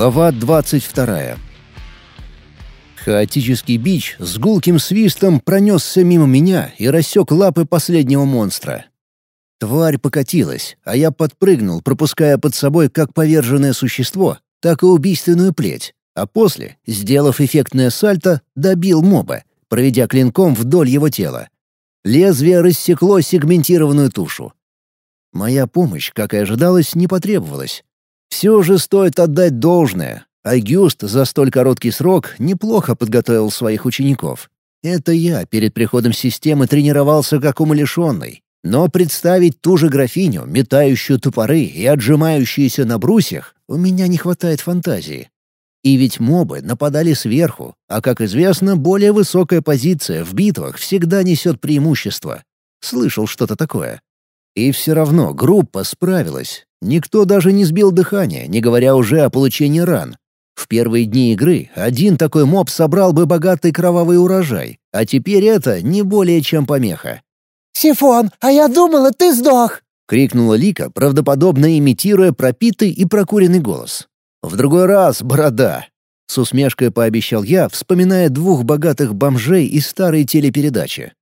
Глава 22. Хаотический бич с гулким свистом пронесся мимо меня и рассек лапы последнего монстра. Тварь покатилась, а я подпрыгнул, пропуская под собой как поверженное существо, так и убийственную плеть, а после, сделав эффектное сальто, добил моба, проведя клинком вдоль его тела. Лезвие рассекло сегментированную тушу. Моя помощь, как и ожидалось, не потребовалась. Все же стоит отдать должное. Агюст за столь короткий срок неплохо подготовил своих учеников. Это я перед приходом системы тренировался как умалишенный. Но представить ту же графиню, метающую топоры и отжимающуюся на брусьях, у меня не хватает фантазии. И ведь мобы нападали сверху, а, как известно, более высокая позиция в битвах всегда несет преимущество. Слышал что-то такое. И все равно группа справилась. Никто даже не сбил дыхание, не говоря уже о получении ран. В первые дни игры один такой моб собрал бы богатый кровавый урожай, а теперь это не более чем помеха. «Сифон, а я думала, ты сдох!» — крикнула Лика, правдоподобно имитируя пропитый и прокуренный голос. «В другой раз, борода!» — с усмешкой пообещал я, вспоминая двух богатых бомжей из старой телепередачи.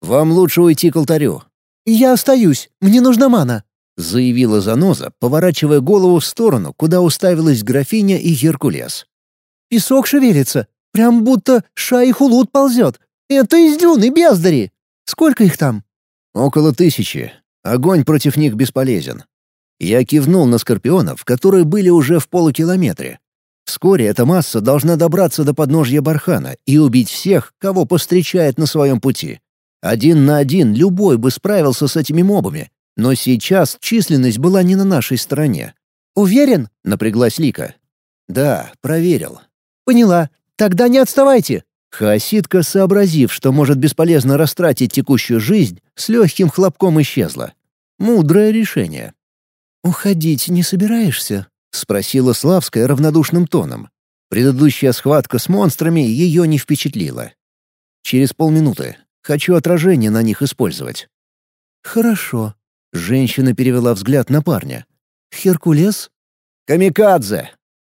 «Вам лучше уйти к алтарю. «Я остаюсь, мне нужна мана», — заявила Заноза, поворачивая голову в сторону, куда уставилась графиня и Геркулес. «Песок шевелится, прям будто шай-хулут ползет. Это из дюны, бездари! Сколько их там?» «Около тысячи. Огонь против них бесполезен». Я кивнул на скорпионов, которые были уже в полукилометре. Вскоре эта масса должна добраться до подножья бархана и убить всех, кого повстречает на своем пути. Один на один любой бы справился с этими мобами, но сейчас численность была не на нашей стороне. «Уверен?» — напряглась Лика. «Да, проверил». «Поняла. Тогда не отставайте». Хаоситка, сообразив, что может бесполезно растратить текущую жизнь, с легким хлопком исчезла. Мудрое решение. «Уходить не собираешься?» — спросила Славская равнодушным тоном. Предыдущая схватка с монстрами ее не впечатлила. Через полминуты. Хочу отражение на них использовать». «Хорошо». Женщина перевела взгляд на парня. «Херкулес?» «Камикадзе!»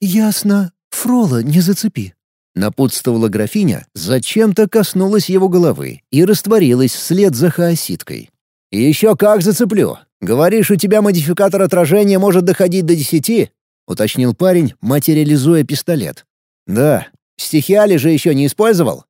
«Ясно. Фрола не зацепи». Напутствовала графиня, зачем-то коснулась его головы и растворилась вслед за хаоситкой. «Еще как зацеплю! Говоришь, у тебя модификатор отражения может доходить до десяти?» — уточнил парень, материализуя пистолет. «Да. Стихиали же еще не использовал?»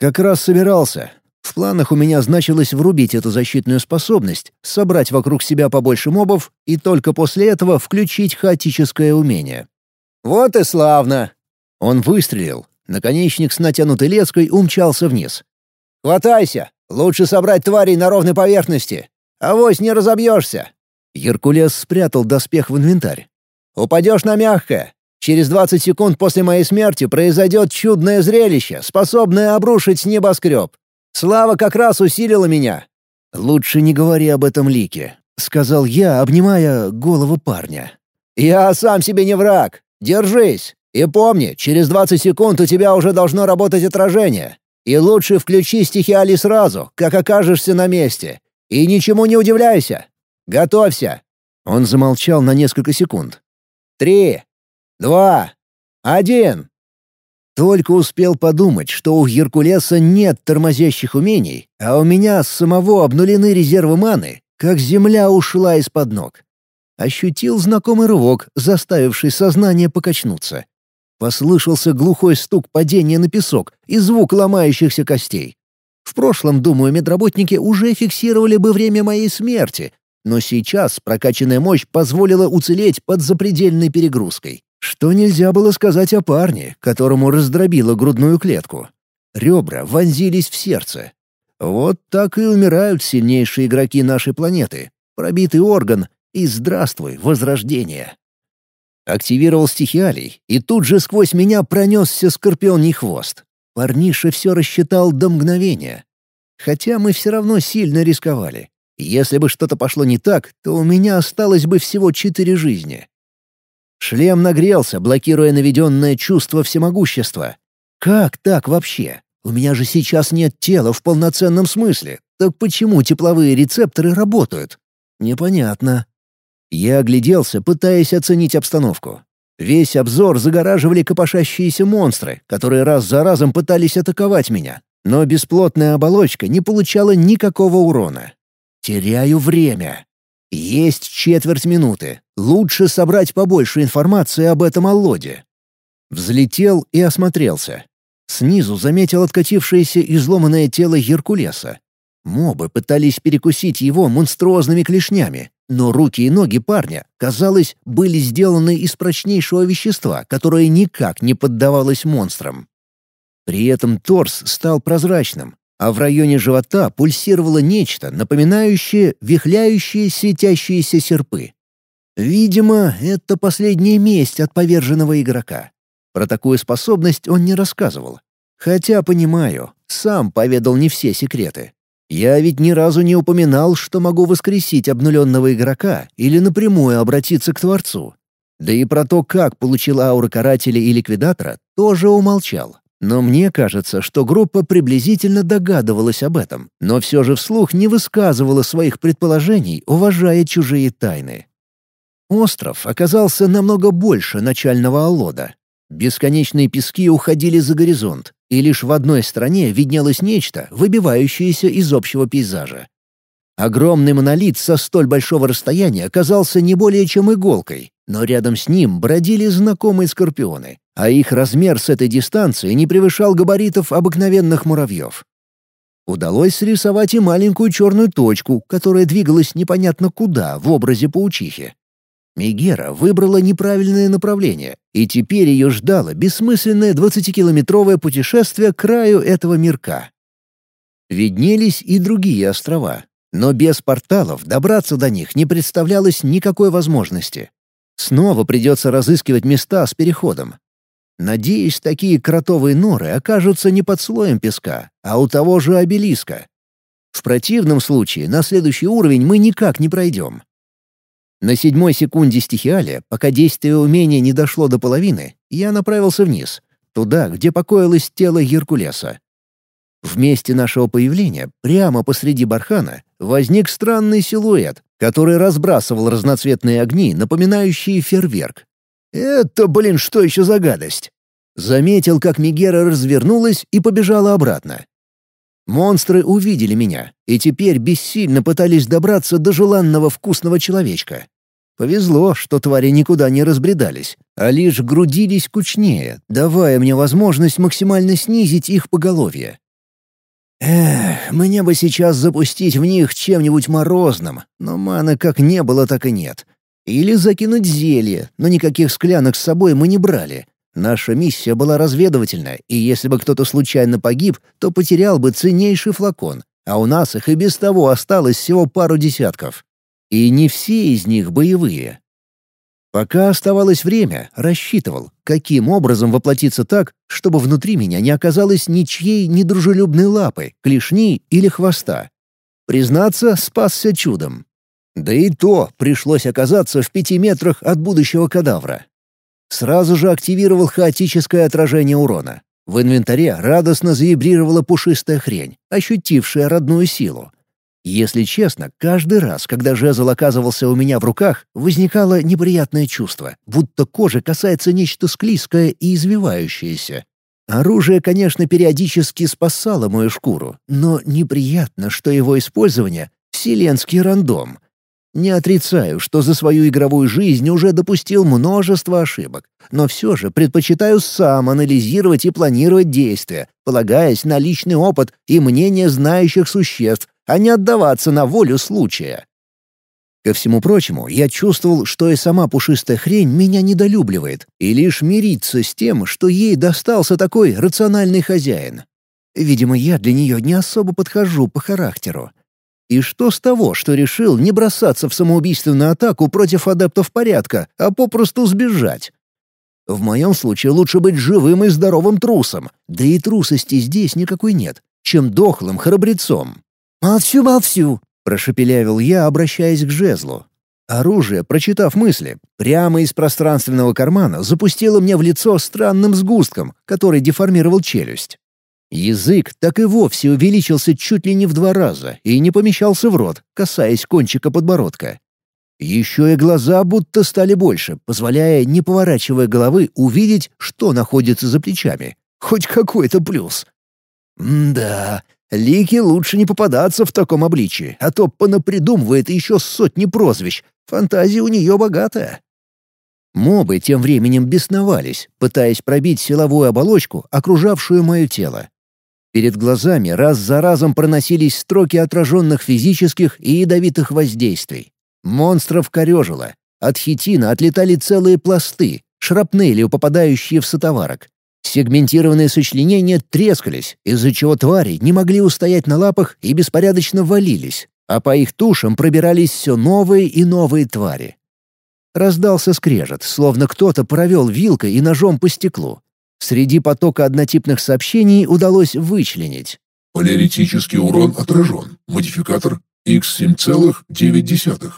«Как раз собирался. В планах у меня значилось врубить эту защитную способность, собрать вокруг себя побольше мобов и только после этого включить хаотическое умение. «Вот и славно!» Он выстрелил. Наконечник с натянутой леской умчался вниз. «Хватайся! Лучше собрать тварей на ровной поверхности! Авось не разобьешься!» Геркулес спрятал доспех в инвентарь. «Упадешь на мягкое. Через 20 секунд после моей смерти произойдет чудное зрелище, способное обрушить небоскреб. Слава как раз усилила меня». «Лучше не говори об этом Лике», — сказал я, обнимая голову парня. «Я сам себе не враг. Держись. И помни, через 20 секунд у тебя уже должно работать отражение. И лучше включи стихиали сразу, как окажешься на месте. И ничему не удивляйся. Готовься». Он замолчал на несколько секунд. «Три, два, один». Только успел подумать, что у Геркулеса нет тормозящих умений, а у меня самого обнулены резервы маны, как земля ушла из-под ног. Ощутил знакомый рывок, заставивший сознание покачнуться. Послышался глухой стук падения на песок и звук ломающихся костей. В прошлом, думаю, медработники уже фиксировали бы время моей смерти, но сейчас прокачанная мощь позволила уцелеть под запредельной перегрузкой. Что нельзя было сказать о парне, которому раздробило грудную клетку. Ребра вонзились в сердце. Вот так и умирают сильнейшие игроки нашей планеты. Пробитый орган и здравствуй, возрождение. Активировал стихиалий, и тут же сквозь меня пронесся скорпионий хвост. Парниша все рассчитал до мгновения. Хотя мы все равно сильно рисковали. Если бы что-то пошло не так, то у меня осталось бы всего четыре жизни. Шлем нагрелся, блокируя наведенное чувство всемогущества. Как так вообще? У меня же сейчас нет тела в полноценном смысле. Так почему тепловые рецепторы работают? Непонятно. Я огляделся, пытаясь оценить обстановку. Весь обзор загораживали копошащиеся монстры, которые раз за разом пытались атаковать меня, но бесплотная оболочка не получала никакого урона. Теряю время. Есть четверть минуты. Лучше собрать побольше информации об этом Аллоде. Взлетел и осмотрелся. Снизу заметил откатившееся изломанное тело Геркулеса. Мобы пытались перекусить его монструозными клешнями, но руки и ноги парня, казалось, были сделаны из прочнейшего вещества, которое никак не поддавалось монстрам. При этом торс стал прозрачным, а в районе живота пульсировало нечто, напоминающее вихляющие светящиеся серпы. Видимо, это последняя месть от поверженного игрока. Про такую способность он не рассказывал. Хотя, понимаю, сам поведал не все секреты. Я ведь ни разу не упоминал, что могу воскресить обнуленного игрока или напрямую обратиться к Творцу. Да и про то, как получил ауры Карателя и Ликвидатора, тоже умолчал. Но мне кажется, что группа приблизительно догадывалась об этом, но все же вслух не высказывала своих предположений, уважая чужие тайны. Остров оказался намного больше начального Аллода. Бесконечные пески уходили за горизонт, и лишь в одной стороне виднелось нечто, выбивающееся из общего пейзажа. Огромный монолит со столь большого расстояния оказался не более чем иголкой, но рядом с ним бродили знакомые скорпионы, а их размер с этой дистанции не превышал габаритов обыкновенных муравьев. Удалось срисовать и маленькую черную точку, которая двигалась непонятно куда в образе паучихи. Мегера выбрала неправильное направление, и теперь ее ждало бессмысленное 20-километровое путешествие к краю этого мирка. Виднелись и другие острова, но без порталов добраться до них не представлялось никакой возможности. Снова придется разыскивать места с переходом. Надеюсь, такие кротовые норы окажутся не под слоем песка, а у того же обелиска. В противном случае на следующий уровень мы никак не пройдем. На седьмой секунде стихиалия, пока действие умения не дошло до половины, я направился вниз, туда, где покоилось тело Геркулеса. В месте нашего появления, прямо посреди бархана, возник странный силуэт, который разбрасывал разноцветные огни, напоминающие фейерверк. «Это, блин, что еще за гадость?» Заметил, как Мегера развернулась и побежала обратно. Монстры увидели меня и теперь бессильно пытались добраться до желанного вкусного человечка. Повезло, что твари никуда не разбредались, а лишь грудились кучнее, давая мне возможность максимально снизить их поголовье. Эх, мне бы сейчас запустить в них чем-нибудь морозным, но маны как не было, так и нет. Или закинуть зелье, но никаких склянок с собой мы не брали, Наша миссия была разведывательная, и если бы кто-то случайно погиб, то потерял бы ценнейший флакон, а у нас их и без того осталось всего пару десятков. И не все из них боевые. Пока оставалось время, рассчитывал, каким образом воплотиться так, чтобы внутри меня не оказалось ничьей недружелюбной лапы, клешни или хвоста. Признаться, спасся чудом. Да и то пришлось оказаться в пяти метрах от будущего кадавра. Сразу же активировал хаотическое отражение урона. В инвентаре радостно завибрировала пушистая хрень, ощутившая родную силу. Если честно, каждый раз, когда жезл оказывался у меня в руках, возникало неприятное чувство, будто кожа касается нечто склизкое и извивающееся. Оружие, конечно, периодически спасало мою шкуру, но неприятно, что его использование — вселенский рандом — не отрицаю, что за свою игровую жизнь уже допустил множество ошибок, но все же предпочитаю сам анализировать и планировать действия, полагаясь на личный опыт и мнение знающих существ, а не отдаваться на волю случая. Ко всему прочему, я чувствовал, что и сама пушистая хрень меня недолюбливает, и лишь мирится с тем, что ей достался такой рациональный хозяин. Видимо, я для нее не особо подхожу по характеру. И что с того, что решил не бросаться в самоубийственную атаку против адептов порядка, а попросту сбежать? В моем случае лучше быть живым и здоровым трусом, да и трусости здесь никакой нет, чем дохлым храбрецом. «Молчу, молчу!» — прошепелявил я, обращаясь к жезлу. Оружие, прочитав мысли, прямо из пространственного кармана запустило мне в лицо странным сгустком, который деформировал челюсть. Язык так и вовсе увеличился чуть ли не в два раза и не помещался в рот, касаясь кончика подбородка. Еще и глаза будто стали больше, позволяя, не поворачивая головы, увидеть, что находится за плечами. Хоть какой-то плюс. М да, Лике лучше не попадаться в таком обличии, а то понапридумывает еще сотни прозвищ. Фантазия у нее богатая. Мобы тем временем бесновались, пытаясь пробить силовую оболочку, окружавшую мое тело. Перед глазами раз за разом проносились строки отраженных физических и ядовитых воздействий. Монстров корежило. От хитина отлетали целые пласты, шрапнелью попадающие в сотоварок. Сегментированные сочленения трескались, из-за чего твари не могли устоять на лапах и беспорядочно валились, а по их тушам пробирались все новые и новые твари. Раздался скрежет, словно кто-то провел вилкой и ножом по стеклу. Среди потока однотипных сообщений удалось вычленить. Поляритический урон отражен. Модификатор X7,9.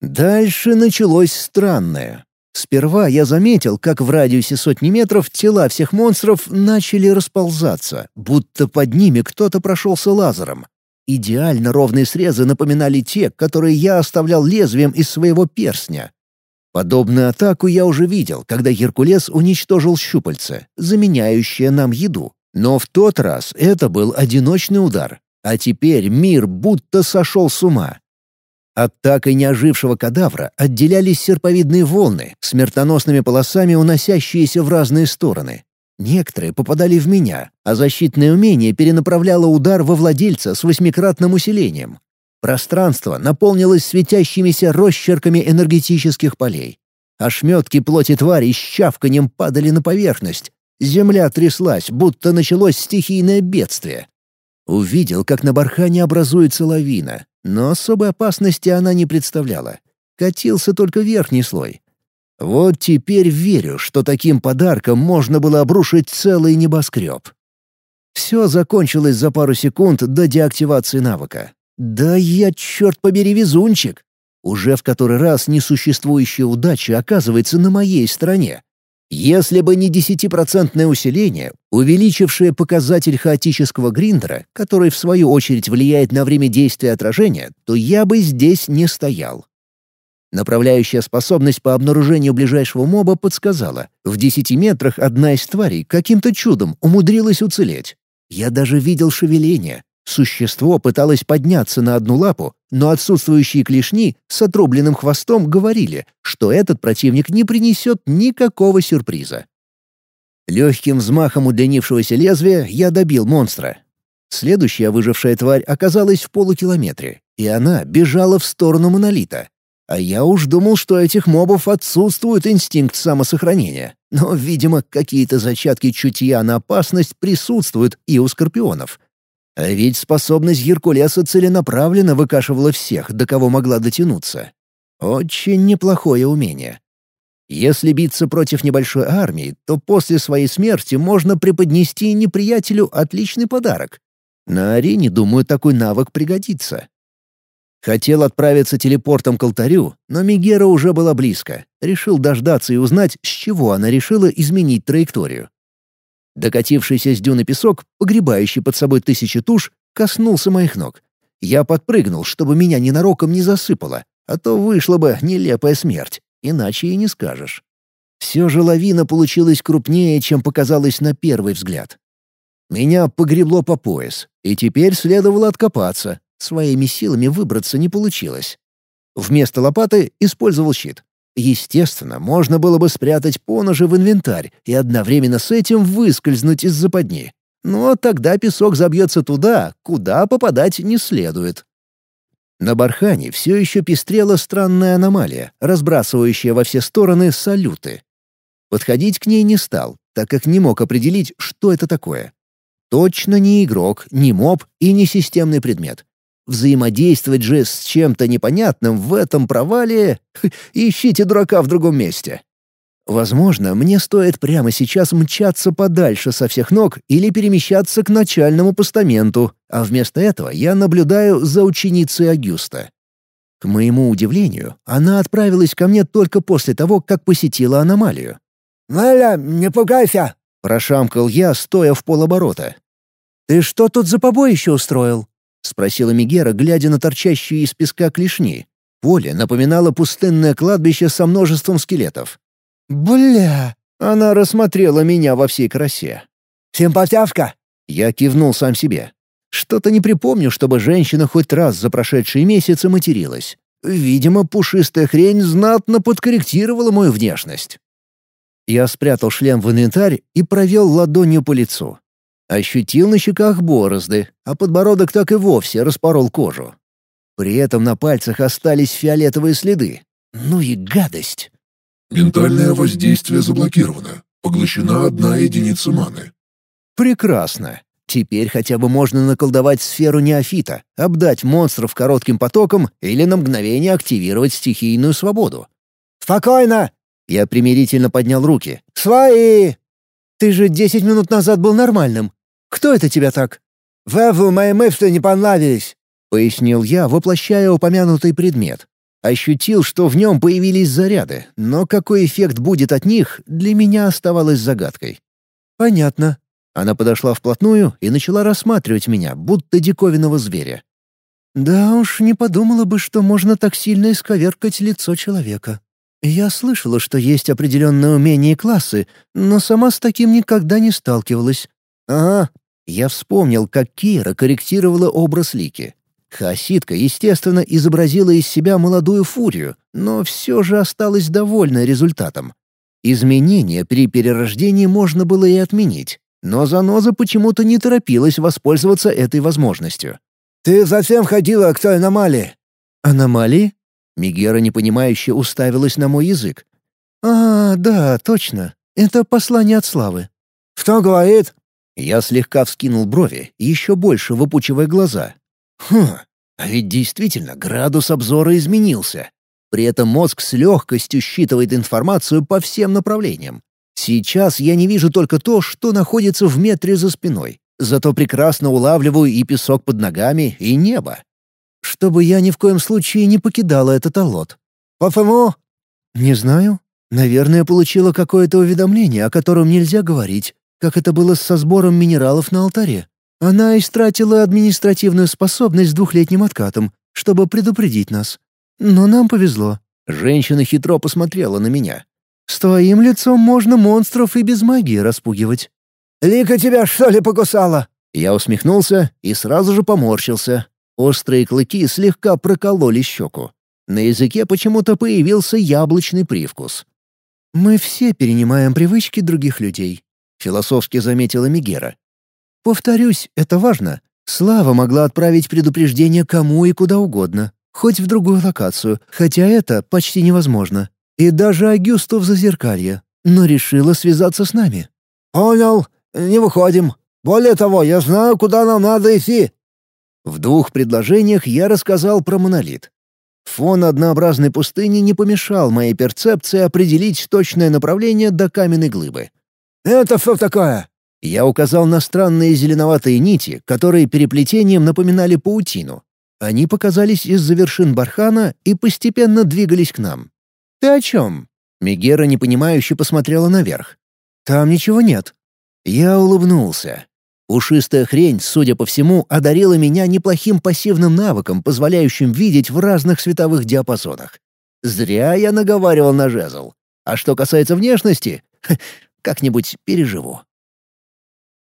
Дальше началось странное. Сперва я заметил, как в радиусе сотни метров тела всех монстров начали расползаться, будто под ними кто-то прошелся лазером. Идеально ровные срезы напоминали те, которые я оставлял лезвием из своего перстня. Подобную атаку я уже видел, когда Геркулес уничтожил щупальце, заменяющее нам еду. Но в тот раз это был одиночный удар, а теперь мир будто сошел с ума. От так и неожившего кадавра отделялись серповидные волны, смертоносными полосами уносящиеся в разные стороны. Некоторые попадали в меня, а защитное умение перенаправляло удар во владельца с восьмикратным усилением. Пространство наполнилось светящимися росчерками энергетических полей. Ошметки плоти твари с чавканем падали на поверхность. Земля тряслась, будто началось стихийное бедствие. Увидел, как на бархане образуется лавина, но особой опасности она не представляла. Катился только верхний слой. Вот теперь верю, что таким подарком можно было обрушить целый небоскреб. Все закончилось за пару секунд до деактивации навыка. Да я, черт побери, везунчик! Уже в который раз несуществующая удача оказывается на моей стороне. Если бы не десятипроцентное усиление, увеличившее показатель хаотического гриндера, который в свою очередь влияет на время действия отражения, то я бы здесь не стоял. Направляющая способность по обнаружению ближайшего моба подсказала. В десяти метрах одна из тварей каким-то чудом умудрилась уцелеть. Я даже видел шевеление, Существо пыталось подняться на одну лапу, но отсутствующие клешни с отрубленным хвостом говорили, что этот противник не принесет никакого сюрприза. Легким взмахом удлинившегося лезвия я добил монстра. Следующая выжившая тварь оказалась в полукилометре, и она бежала в сторону монолита. А я уж думал, что этих мобов отсутствует инстинкт самосохранения. Но, видимо, какие-то зачатки чутья на опасность присутствуют и у скорпионов. А ведь способность Геркулеса целенаправленно выкашивала всех, до кого могла дотянуться. Очень неплохое умение. Если биться против небольшой армии, то после своей смерти можно преподнести неприятелю отличный подарок. На арене, думаю, такой навык пригодится. Хотел отправиться телепортом к алтарю, но Мегера уже была близко. Решил дождаться и узнать, с чего она решила изменить траекторию. Докатившийся с дюны песок, погребающий под собой тысячи туш, коснулся моих ног. Я подпрыгнул, чтобы меня ненароком не засыпало, а то вышла бы нелепая смерть, иначе и не скажешь. Все же лавина получилась крупнее, чем показалось на первый взгляд. Меня погребло по пояс, и теперь следовало откопаться. Своими силами выбраться не получилось. Вместо лопаты использовал щит. Естественно, можно было бы спрятать поножи в инвентарь и одновременно с этим выскользнуть из западни. Но тогда песок забьется туда, куда попадать не следует. На бархане все еще пестрела странная аномалия, разбрасывающая во все стороны салюты. Подходить к ней не стал, так как не мог определить, что это такое. Точно не игрок, не моб и не системный предмет. Взаимодействовать же с чем-то непонятным в этом провале... Ищите дурака в другом месте. Возможно, мне стоит прямо сейчас мчаться подальше со всех ног или перемещаться к начальному постаменту, а вместо этого я наблюдаю за ученицей Агюста. К моему удивлению, она отправилась ко мне только после того, как посетила аномалию. «Маля, не пугайся!» — прошамкал я, стоя в полоборота. «Ты что тут за побоище устроил?» — спросила Мегера, глядя на торчащие из песка клешни. Поле напоминало пустынное кладбище со множеством скелетов. «Бля!» Она рассмотрела меня во всей красе. «Симпатявка!» Я кивнул сам себе. Что-то не припомню, чтобы женщина хоть раз за прошедшие месяцы материлась. Видимо, пушистая хрень знатно подкорректировала мою внешность. Я спрятал шлем в инвентарь и провел ладонью по лицу. Ощутил на щеках борозды, а подбородок так и вовсе распорол кожу. При этом на пальцах остались фиолетовые следы. Ну и гадость. Ментальное воздействие заблокировано. Поглощена одна единица маны. Прекрасно. Теперь хотя бы можно наколдовать сферу неофита, обдать монстров коротким потоком или на мгновение активировать стихийную свободу. «Спокойно!» Я примирительно поднял руки. «Свои!» «Ты же десять минут назад был нормальным. Кто это тебя так?» «Веву мои мысли не понравились», — пояснил я, воплощая упомянутый предмет. Ощутил, что в нем появились заряды, но какой эффект будет от них, для меня оставалось загадкой. «Понятно». Она подошла вплотную и начала рассматривать меня, будто диковинного зверя. «Да уж, не подумала бы, что можно так сильно исковеркать лицо человека. Я слышала, что есть определенные умения и классы, но сама с таким никогда не сталкивалась. Ага, я вспомнил, как Кира корректировала образ Лики. Хасидка, естественно, изобразила из себя молодую фурию, но все же осталась довольна результатом. Изменения при перерождении можно было и отменить, но Заноза почему-то не торопилась воспользоваться этой возможностью. «Ты зачем ходила к той аномалии?» «Аномалии?» Мигера непонимающе уставилась на мой язык. «А, да, точно. Это послание от Славы». «Кто говорит?» Я слегка вскинул брови, еще больше выпучивая глаза. Хм, а ведь действительно градус обзора изменился. При этом мозг с легкостью считывает информацию по всем направлениям. Сейчас я не вижу только то, что находится в метре за спиной. Зато прекрасно улавливаю и песок под ногами, и небо. Чтобы я ни в коем случае не покидала этот алот. «Почему?» «Не знаю. Наверное, получила какое-то уведомление, о котором нельзя говорить как это было со сбором минералов на алтаре. Она истратила административную способность двухлетним откатом, чтобы предупредить нас. Но нам повезло. Женщина хитро посмотрела на меня. «С твоим лицом можно монстров и без магии распугивать». «Лика тебя, что ли, покусала?» Я усмехнулся и сразу же поморщился. Острые клыки слегка прокололи щеку. На языке почему-то появился яблочный привкус. «Мы все перенимаем привычки других людей. — философски заметила Мигера. «Повторюсь, это важно. Слава могла отправить предупреждение кому и куда угодно, хоть в другую локацию, хотя это почти невозможно. И даже Агюсту в Зазеркалье, но решила связаться с нами». «Понял. Не выходим. Более того, я знаю, куда нам надо идти». В двух предложениях я рассказал про монолит. Фон однообразной пустыни не помешал моей перцепции определить точное направление до каменной глыбы. «Это что такое?» Я указал на странные зеленоватые нити, которые переплетением напоминали паутину. Они показались из-за вершин бархана и постепенно двигались к нам. «Ты о чем?» Мегера непонимающе посмотрела наверх. «Там ничего нет». Я улыбнулся. Пушистая хрень, судя по всему, одарила меня неплохим пассивным навыком, позволяющим видеть в разных световых диапазонах. Зря я наговаривал на жезл. А что касается внешности, как-нибудь переживу.